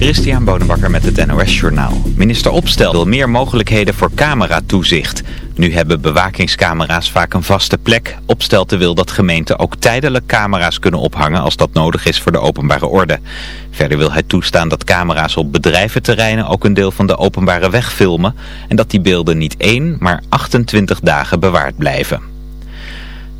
Christian Bonenbakker met het NOS Journaal. Minister Opstel wil meer mogelijkheden voor cameratoezicht. Nu hebben bewakingscamera's vaak een vaste plek. Opstelte wil dat gemeenten ook tijdelijk camera's kunnen ophangen als dat nodig is voor de openbare orde. Verder wil hij toestaan dat camera's op bedrijventerreinen ook een deel van de openbare weg filmen. En dat die beelden niet één, maar 28 dagen bewaard blijven.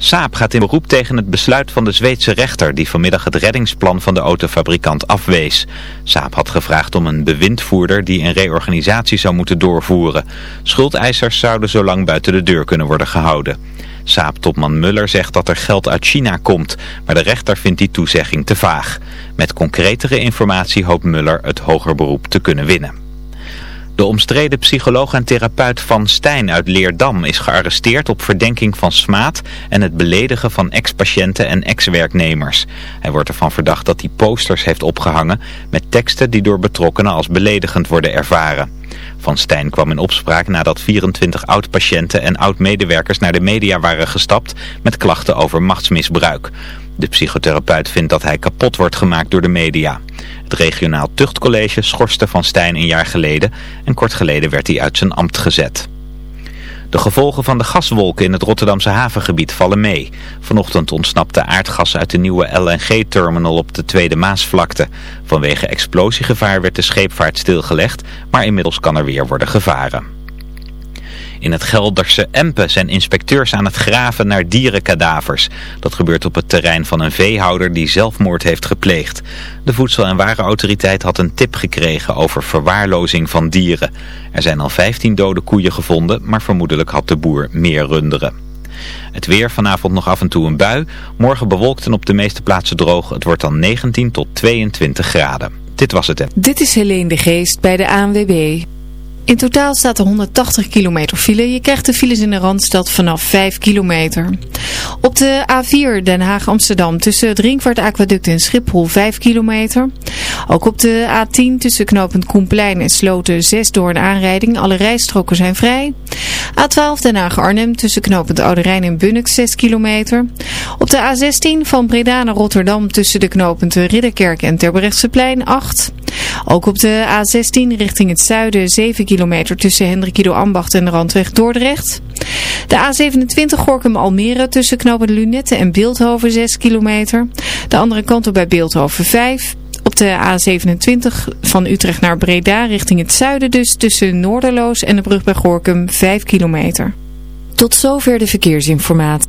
Saab gaat in beroep tegen het besluit van de Zweedse rechter die vanmiddag het reddingsplan van de autofabrikant afwees. Saab had gevraagd om een bewindvoerder die een reorganisatie zou moeten doorvoeren. Schuldeisers zouden zo lang buiten de deur kunnen worden gehouden. Saab-topman Muller zegt dat er geld uit China komt, maar de rechter vindt die toezegging te vaag. Met concretere informatie hoopt Muller het hoger beroep te kunnen winnen. De omstreden psycholoog en therapeut Van Stijn uit Leerdam is gearresteerd op verdenking van smaad en het beledigen van ex-patiënten en ex-werknemers. Hij wordt ervan verdacht dat hij posters heeft opgehangen met teksten die door betrokkenen als beledigend worden ervaren. Van Stijn kwam in opspraak nadat 24 oud-patiënten en oud-medewerkers naar de media waren gestapt met klachten over machtsmisbruik. De psychotherapeut vindt dat hij kapot wordt gemaakt door de media. Het regionaal tuchtcollege schorste Van Stijn een jaar geleden en kort geleden werd hij uit zijn ambt gezet. De gevolgen van de gaswolken in het Rotterdamse havengebied vallen mee. Vanochtend ontsnapte aardgas uit de nieuwe LNG-terminal op de Tweede Maasvlakte. Vanwege explosiegevaar werd de scheepvaart stilgelegd, maar inmiddels kan er weer worden gevaren. In het Gelderse Empen zijn inspecteurs aan het graven naar dierenkadavers. Dat gebeurt op het terrein van een veehouder die zelfmoord heeft gepleegd. De Voedsel- en Warenautoriteit had een tip gekregen over verwaarlozing van dieren. Er zijn al 15 dode koeien gevonden, maar vermoedelijk had de boer meer runderen. Het weer, vanavond nog af en toe een bui. Morgen bewolkt en op de meeste plaatsen droog. Het wordt dan 19 tot 22 graden. Dit was het. Dit is Helene de Geest bij de ANWB. In totaal staat er 180 kilometer file. Je krijgt de files in de Randstad vanaf 5 kilometer. Op de A4 Den Haag-Amsterdam tussen het Ringvaart Aquaduct en Schiphol 5 kilometer. Ook op de A10 tussen knooppunt Koenplein en Sloten 6 door een aanrijding. Alle rijstroken zijn vrij. A12 Den Haag-Arnhem tussen knooppunt Oude Rijn en Bunnik 6 kilometer. Op de A16 van Breda naar Rotterdam tussen de knooppunten Ridderkerk en Terbrechtseplein 8. Ook op de A16 richting het zuiden 7 kilometer tussen Hendrikido Ambacht en de Randweg Dordrecht. De A27 Gorkum Almere tussen knooppunt Lunette en Beeldhoven 6 kilometer. De andere kant op bij Beeldhoven 5. Op de A27 van Utrecht naar Breda richting het zuiden dus tussen Noorderloos en de brug bij Gorkum 5 kilometer. Tot zover de verkeersinformatie.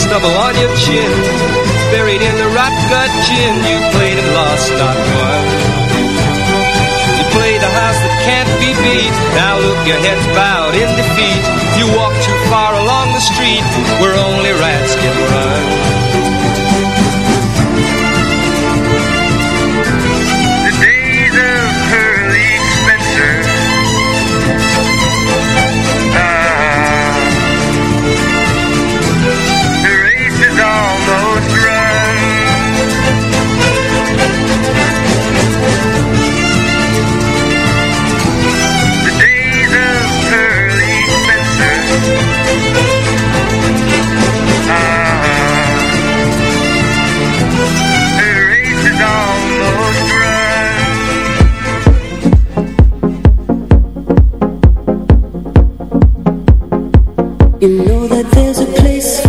Stubble on your chin? Buried in the rot gut gin, you played and lost, not won. You played the house that can't be beat. Now look, your head's bowed in defeat. You walk too far along the street where only rats can run. You know that there's a place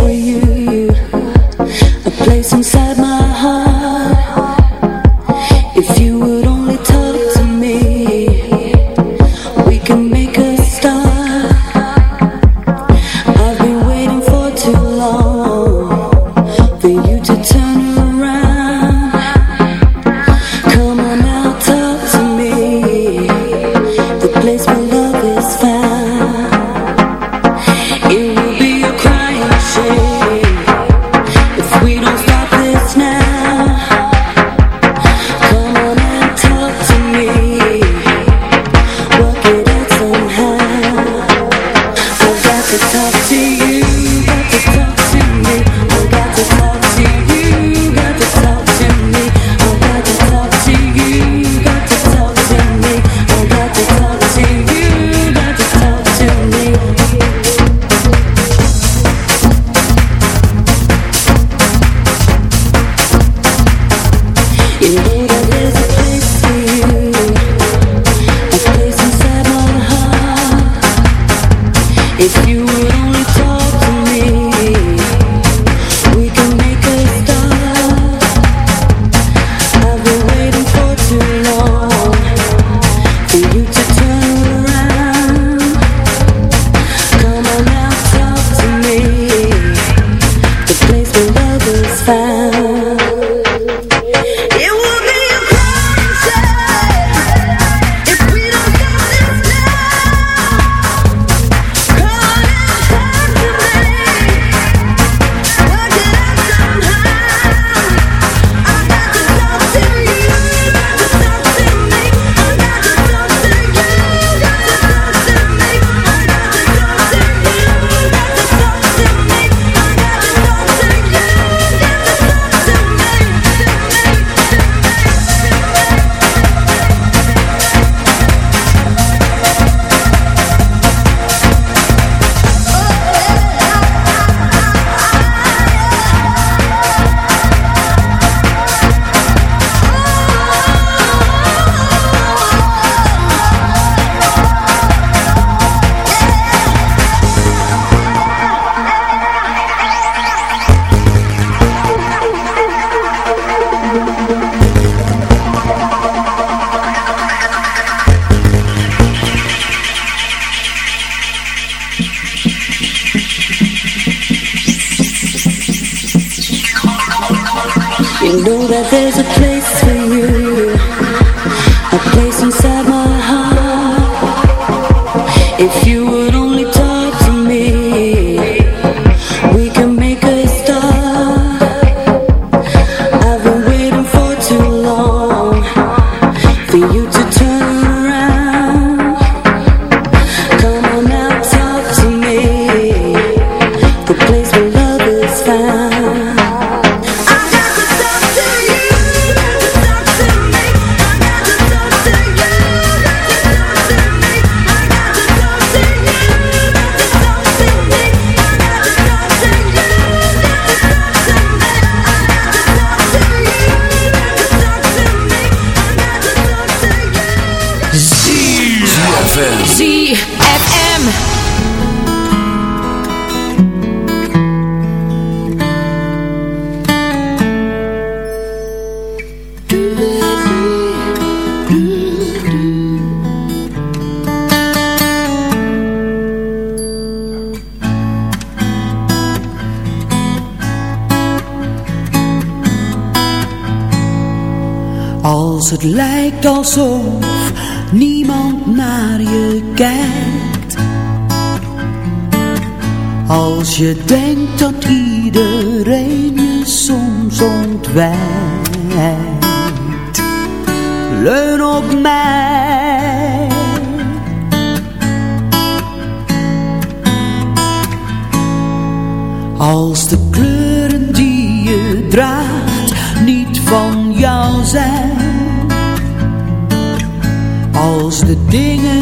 Als het lijkt alsof niemand naar je als je denkt dat iedereen je soms ontwijkt Leun op mij. Als de kleuren die je draagt niet van jou zijn Als de dingen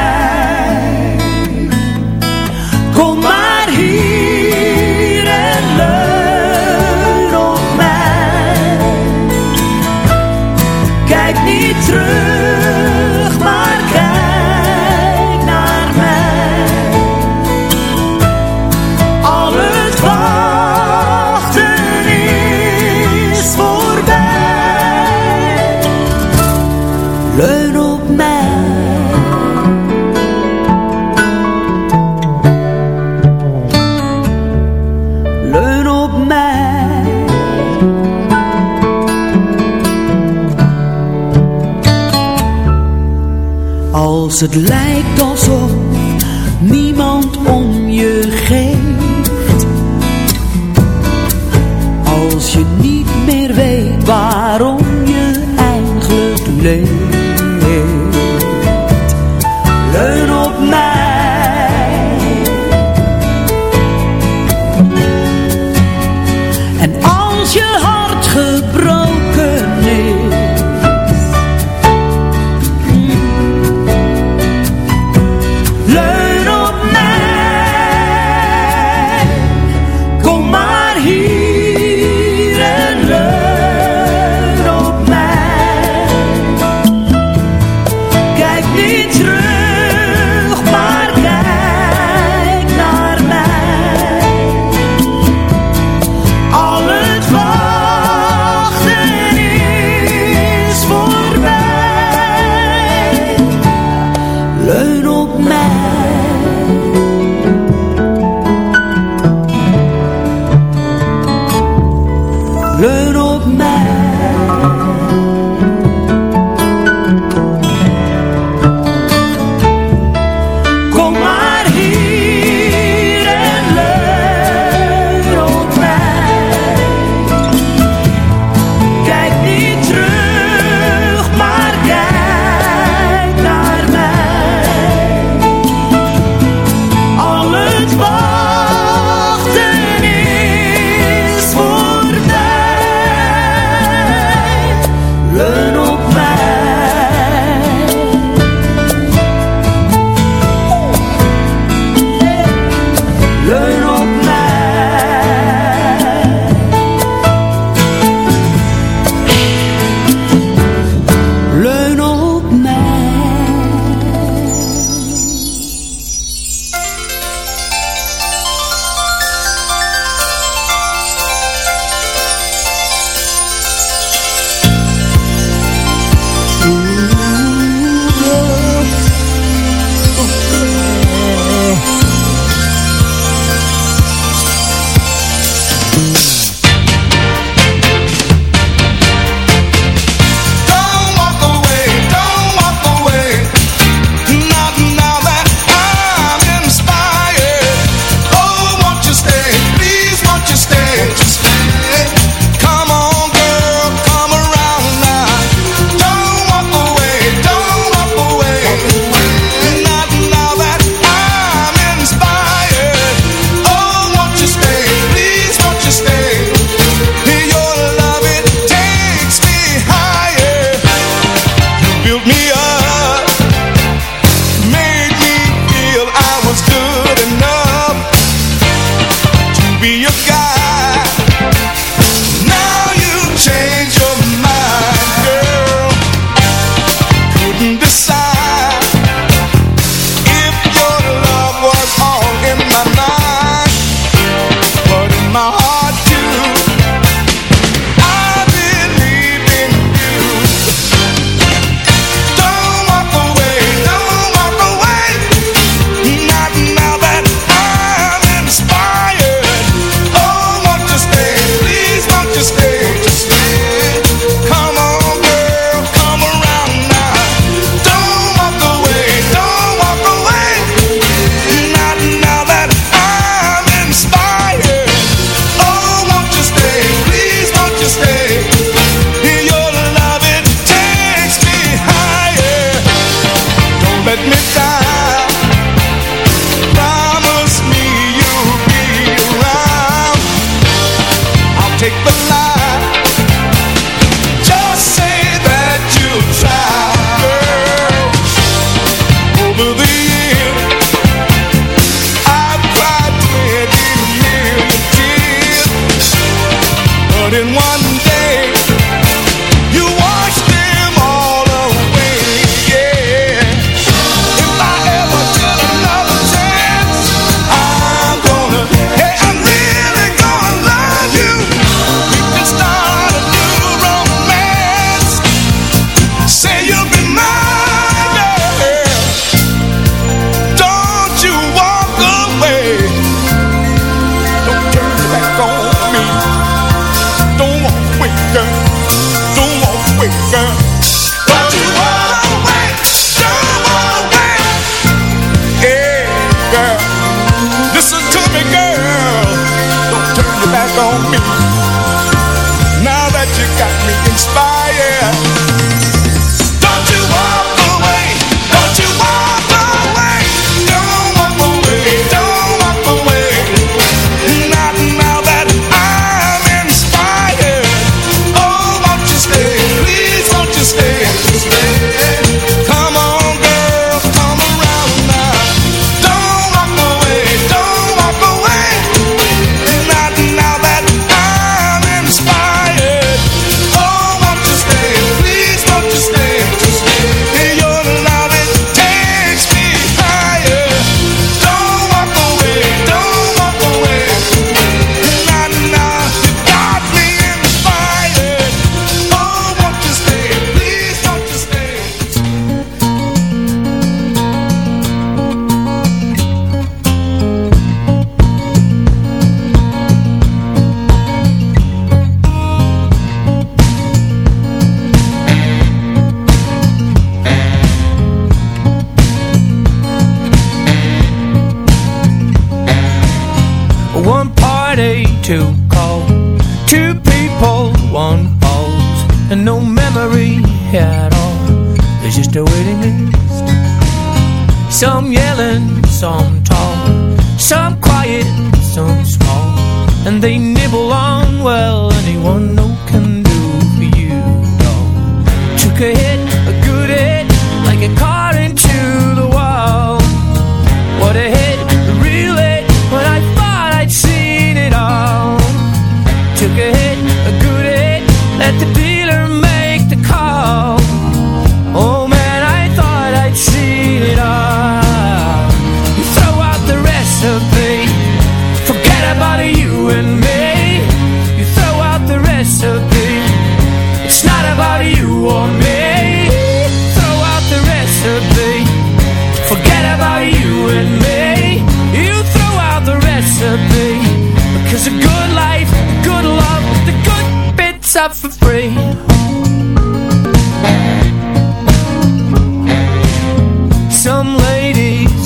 at last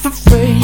for afraid.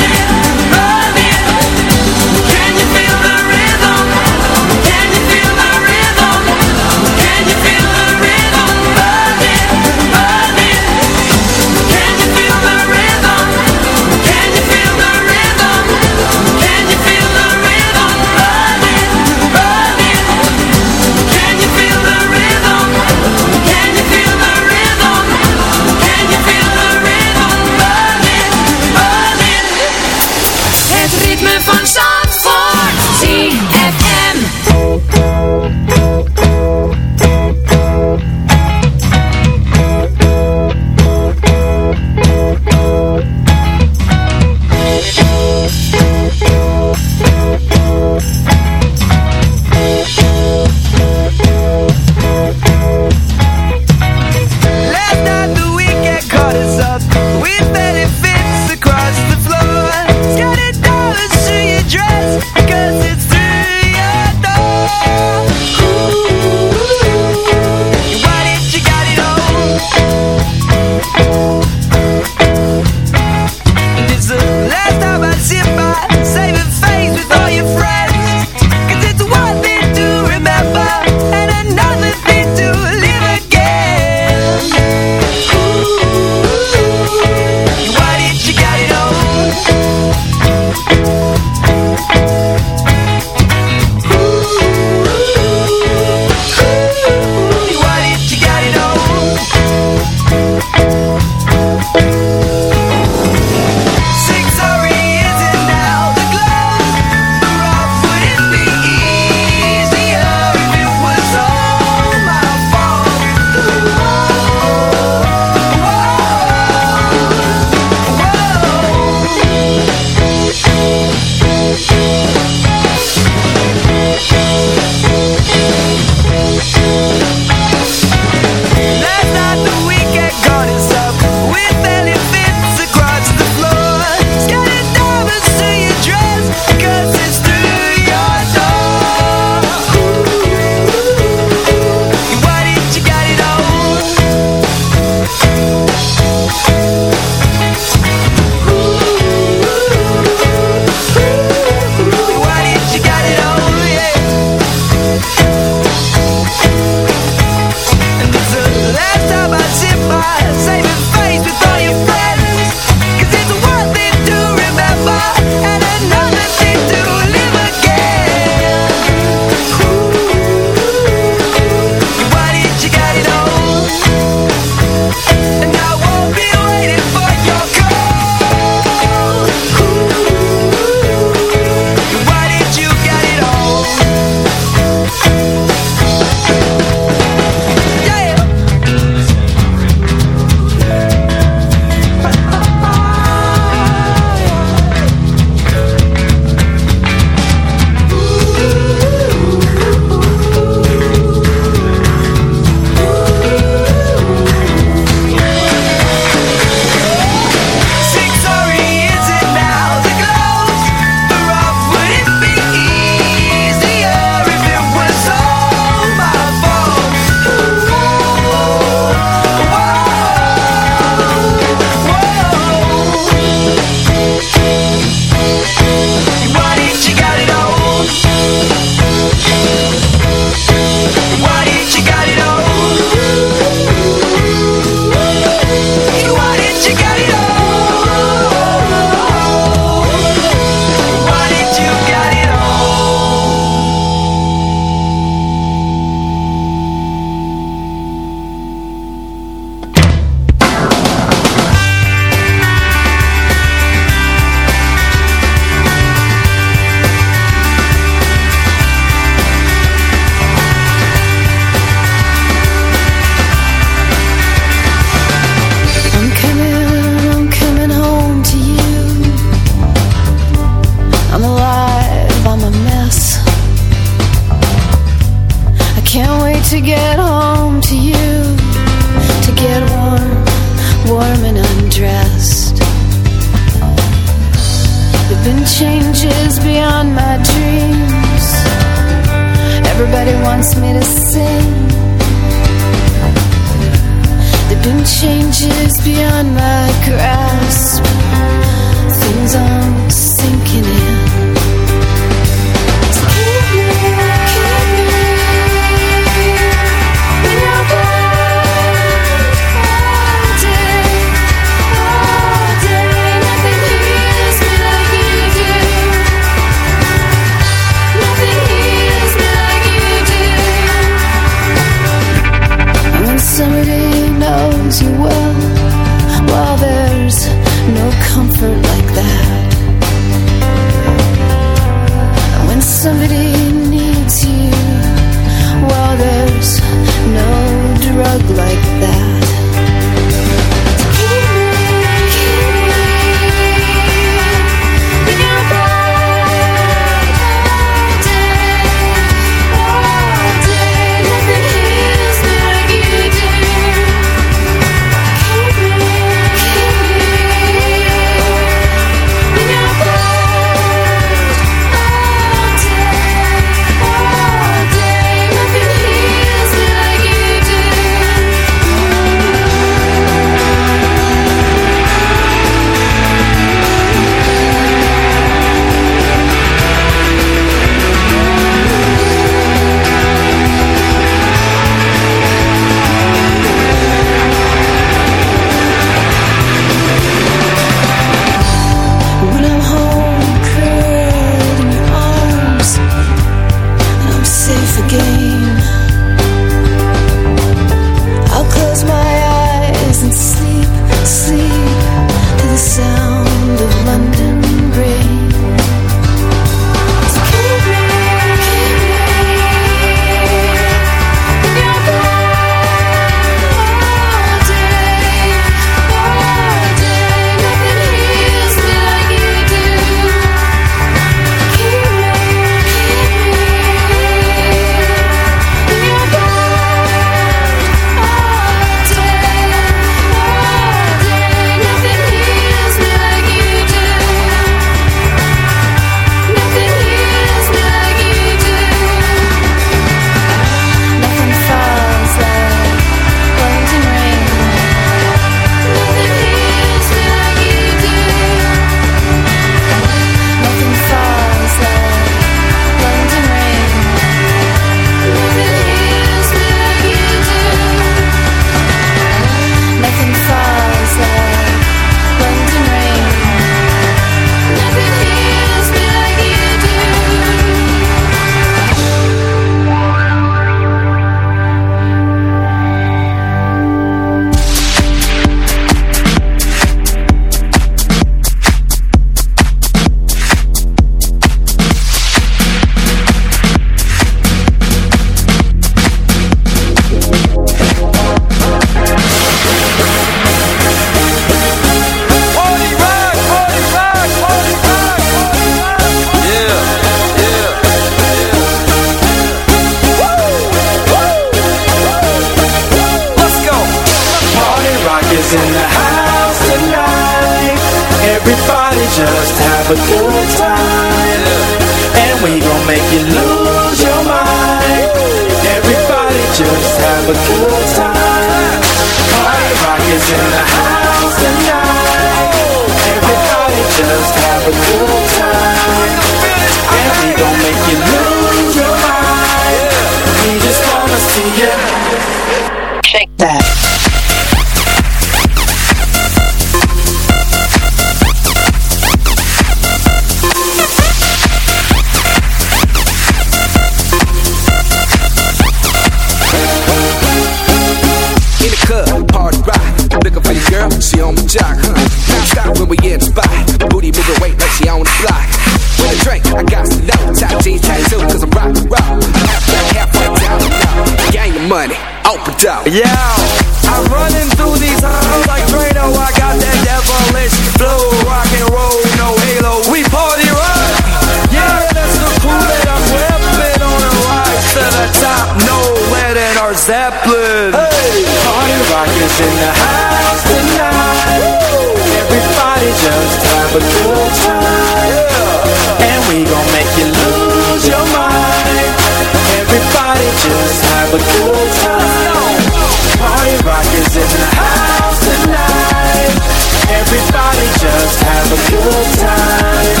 time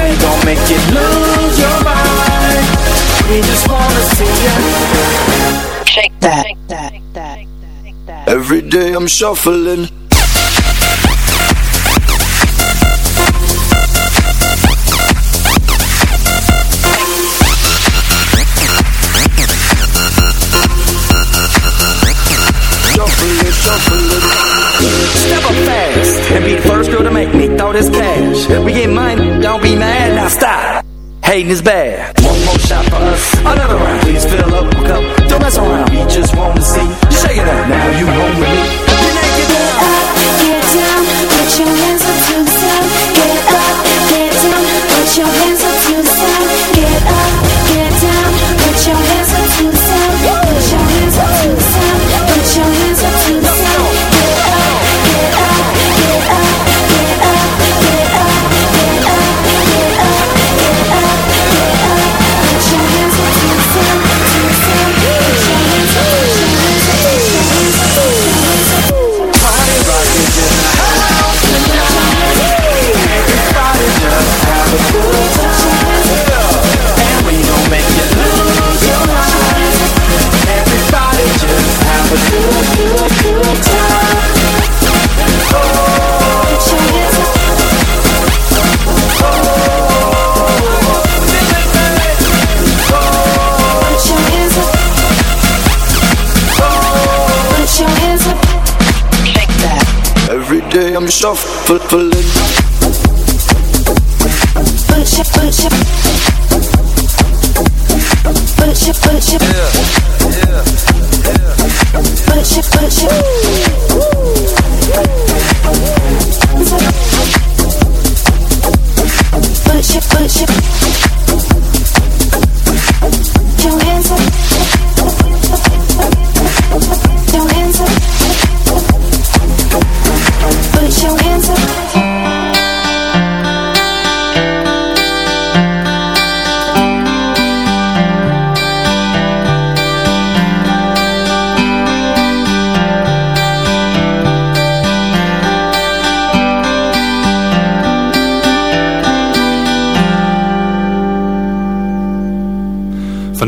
And make you lose your mind. We just wanna see you Shake that. Every day I'm shuffling. this cash. We get money, don't be mad, now stop. Hating is bad. One more shot for us, another round. Please fill up a cup, don't mess around. We just wanna see Shake it up. Now you home with me. Can I get down? Get up, get down, Put your hands. Every day I'm shuffling Push it, push it it, it Yeah, yeah, yeah Push it, push it woo, woo.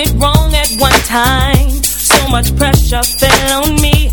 it wrong at one time. So much pressure fell on me.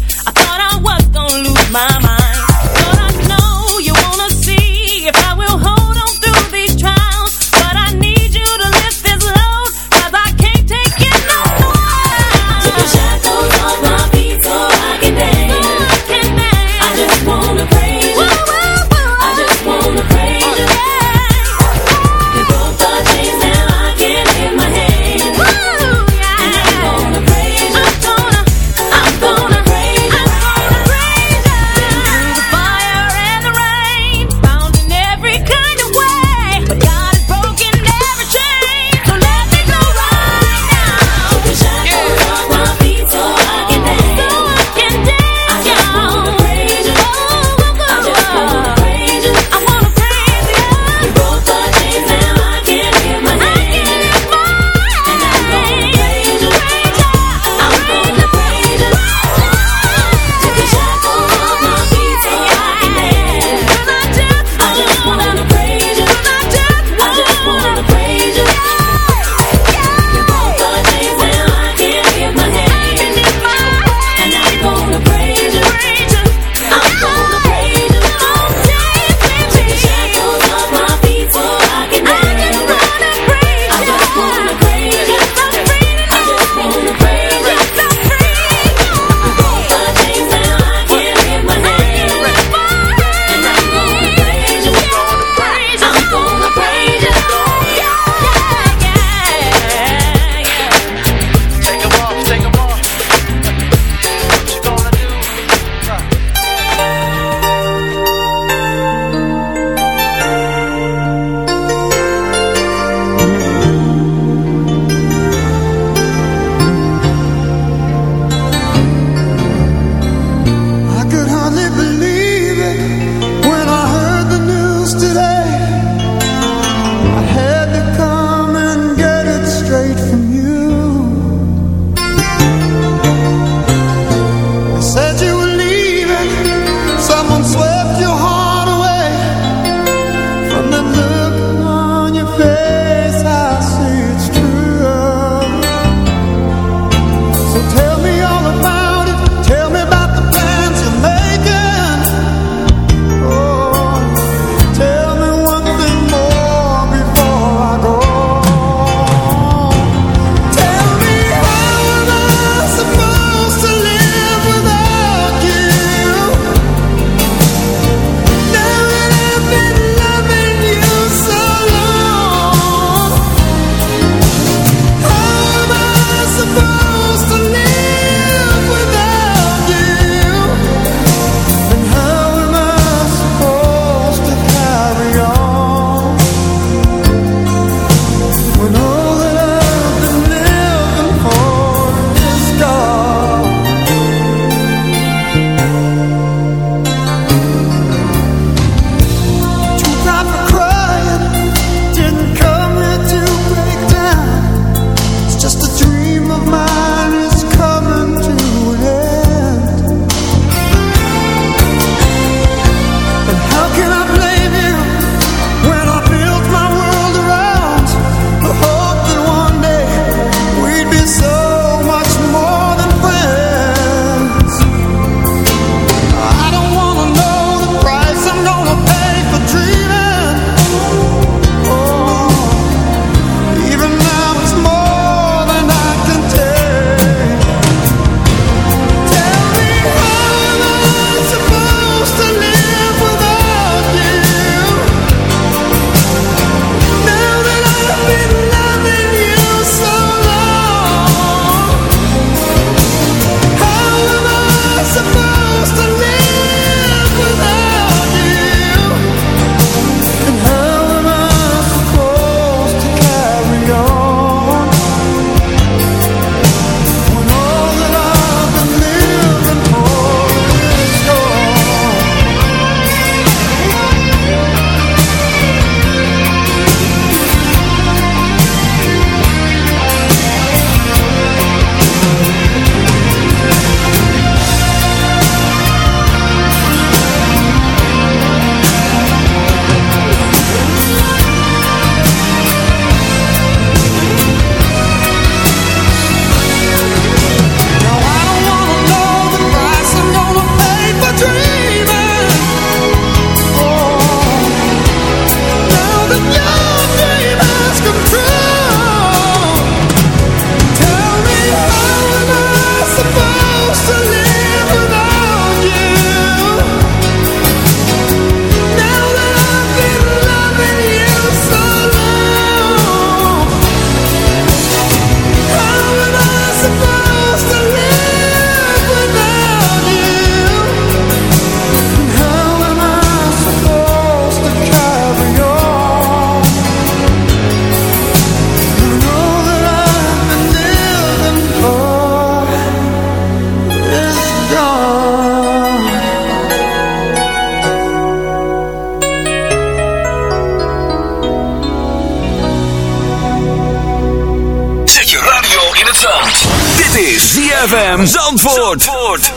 Zandvoort. Zandvoort.